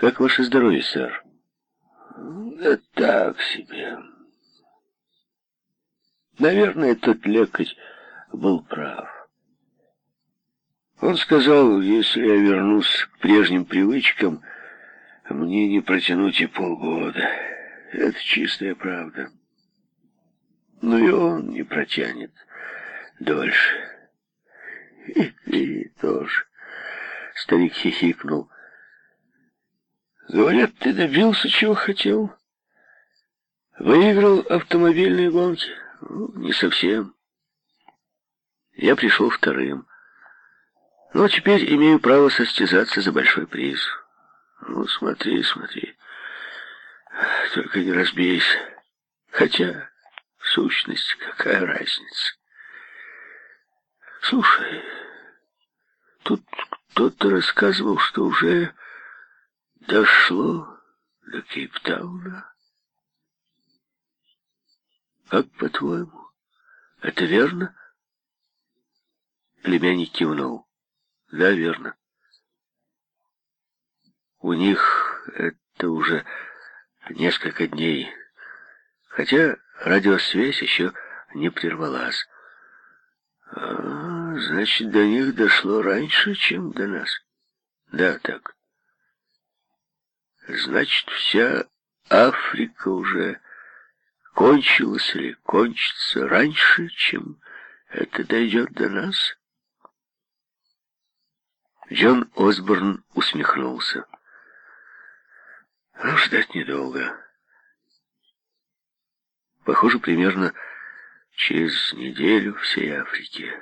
Как ваше здоровье, сэр? Да так себе. Наверное, тот лекарь был прав. Он сказал, если я вернусь к прежним привычкам, мне не протянуть и полгода. Это чистая правда. Но и он не протянет дольше. И ты тоже. Старик хихикнул. Говорят, ты добился, чего хотел. Выиграл автомобильные гонки? Ну, не совсем. Я пришел вторым. Но теперь имею право состязаться за большой приз. Ну, смотри, смотри. Только не разбейся. Хотя, в сущности, какая разница? Слушай, тут кто-то рассказывал, что уже дошло до Кейптауна. Как, по-твоему, это верно? Племянник кивнул. Да, верно. У них это уже несколько дней, хотя радиосвязь еще не прервалась. А, значит, до них дошло раньше, чем до нас. Да, так. Значит, вся Африка уже кончилась или кончится раньше, чем это дойдет до нас? Джон Осборн усмехнулся. Ну, ждать недолго. Похоже, примерно через неделю всей Африке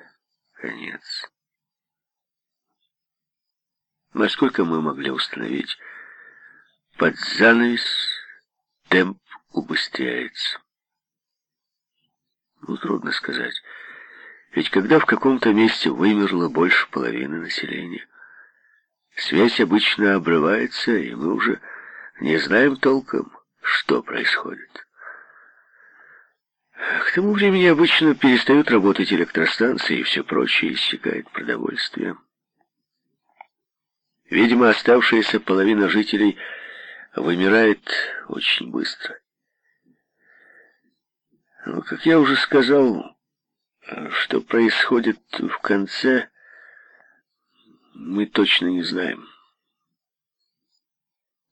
конец. Насколько мы могли установить, под занавес темп убыстряется. Ну, трудно сказать. Ведь когда в каком-то месте вымерло больше половины населения, связь обычно обрывается, и мы уже не знаем толком, что происходит. К тому времени обычно перестают работать электростанции и все прочее, иссякает продовольствие. Видимо, оставшаяся половина жителей вымирает очень быстро. Но, как я уже сказал, что происходит в конце, мы точно не знаем.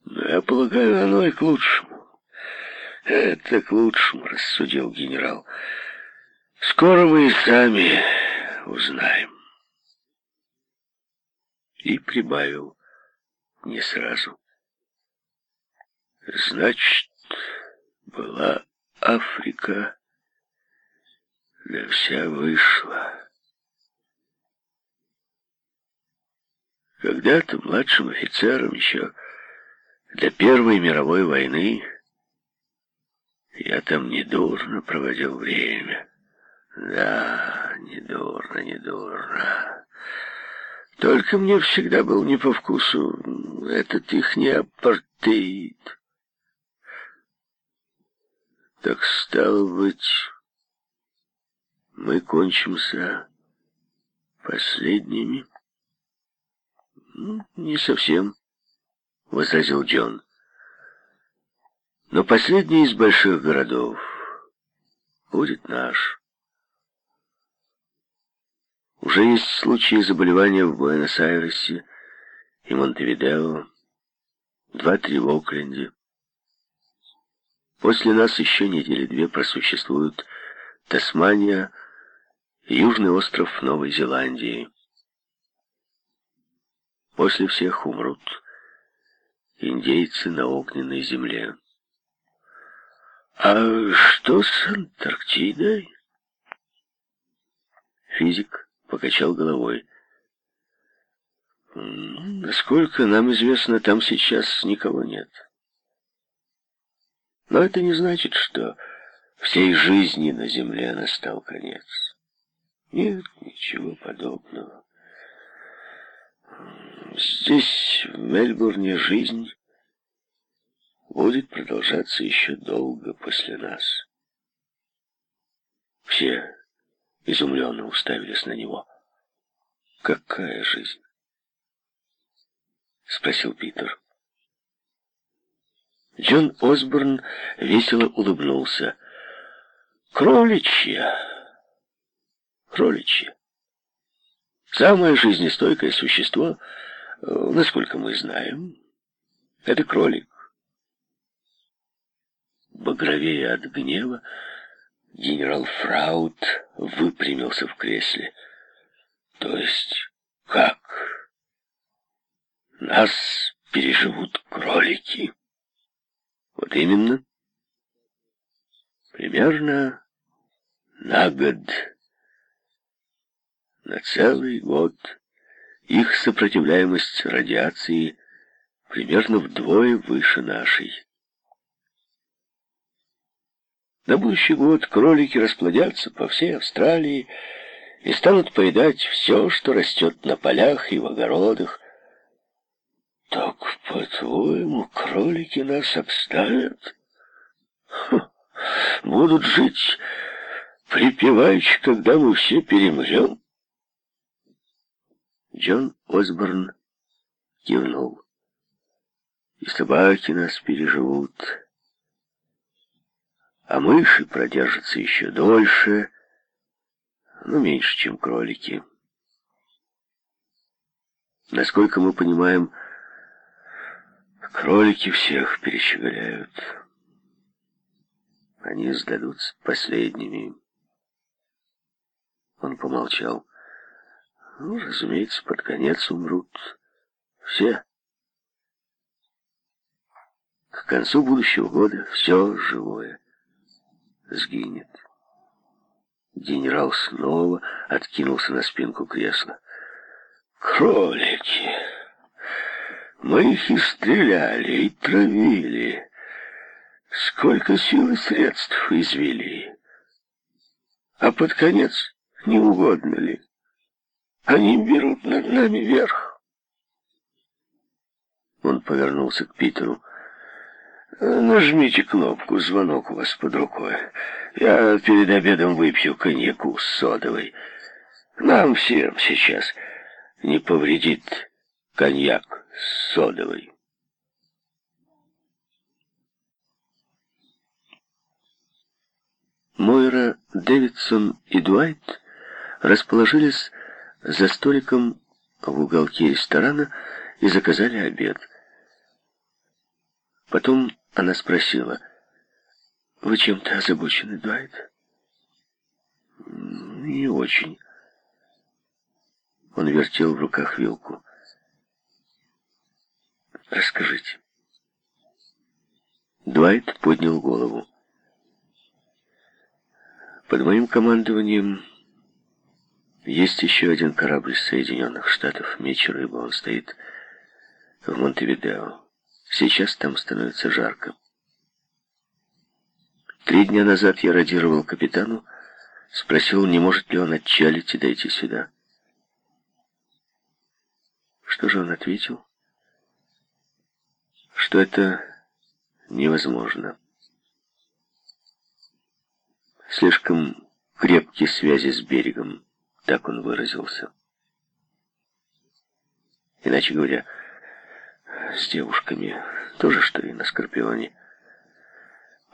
Я полагаю, оно и к лучшему. Это к лучшему, рассудил генерал. Скоро мы и сами узнаем. И прибавил не сразу. Значит, была Африка, да вся вышла. Когда-то младшим офицером еще для Первой мировой войны я там недурно проводил время. Да, недурно, недурно. Только мне всегда был не по вкусу этот их не апартеид. Так стало быть, мы кончимся последними? Не совсем. — возразил Джон. «Но последний из больших городов будет наш. Уже есть случаи заболевания в Буэнос-Айресе и Монтевидео, два-три в Окленде. После нас еще недели две просуществуют Тасмания Южный остров Новой Зеландии. После всех умрут индейцы на огненной земле. А что с Антарктидой? Физик покачал головой. Насколько нам известно, там сейчас никого нет. Но это не значит, что всей жизни на Земле настал конец. Нет, ничего подобного. Здесь, в Мельбурне, жизнь будет продолжаться еще долго после нас. Все изумленно уставились на него. «Какая жизнь?» — спросил Питер. Джон Осборн весело улыбнулся. «Кроличья! Кроличья! Самое жизнестойкое существо, э, насколько мы знаем, это кролик. Багровее от гнева, генерал Фраут выпрямился в кресле. То есть как? Нас переживут кролики? Вот именно. Примерно на год. На целый год их сопротивляемость радиации примерно вдвое выше нашей. На будущий год кролики расплодятся по всей Австралии и станут поедать все, что растет на полях и в огородах. По-твоему, кролики нас обставят? Хм, будут жить припеваючи, когда мы все перемрем? Джон Осборн кивнул. И собаки нас переживут, а мыши продержатся еще дольше, но меньше, чем кролики. Насколько мы понимаем, кролики всех перещеголяют. Они сдадутся последними. Он помолчал. Ну, разумеется, под конец умрут все. К концу будущего года все живое сгинет. Генерал снова откинулся на спинку кресла. «Кролики! Мы их и стреляли, и травили. Сколько сил и средств извели. А под конец не угодно ли? Они берут над нами верх». Он повернулся к Питеру. «Нажмите кнопку, звонок у вас под рукой». Я перед обедом выпью коньяку с содовой. Нам всем сейчас не повредит коньяк с содовой. Мойра, Дэвидсон и Дуайт расположились за столиком в уголке ресторана и заказали обед. Потом она спросила — вы чем-то озабочены, Дуайт? Не очень. Он вертел в руках вилку. Расскажите. Дуайт поднял голову. Под моим командованием есть еще один корабль Соединенных Штатов, меч рыба. Он стоит в Монтевидео. Сейчас там становится жарко. Три дня назад я радировал капитану, спросил, не может ли он отчалить и дойти сюда. Что же он ответил? Что это невозможно. Слишком крепкие связи с берегом, так он выразился. Иначе говоря, с девушками тоже, что и на Скорпионе.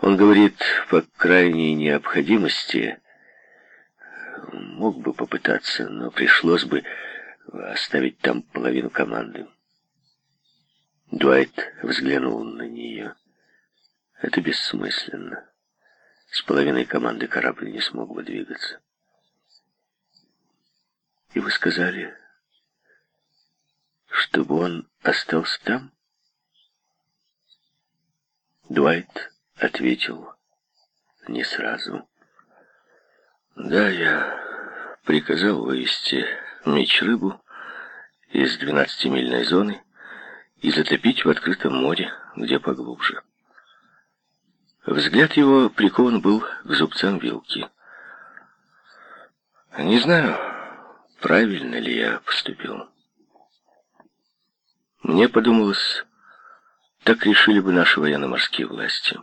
Он говорит, по крайней необходимости, мог бы попытаться, но пришлось бы оставить там половину команды. Дуайт взглянул на нее. Это бессмысленно. С половиной команды корабль не смог бы двигаться. И вы сказали, чтобы он остался там? Дуайт ответил не сразу. Да, я приказал вывести меч-рыбу из двенадцатимильной зоны и затопить в открытом море, где поглубже. Взгляд его прикован был к зубцам вилки. Не знаю, правильно ли я поступил. Мне подумалось, так решили бы наши военно-морские власти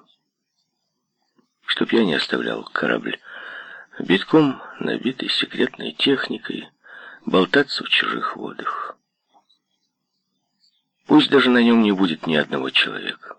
чтоб я не оставлял корабль битком набитый секретной техникой, болтаться в чужих водах. Пусть даже на нем не будет ни одного человека.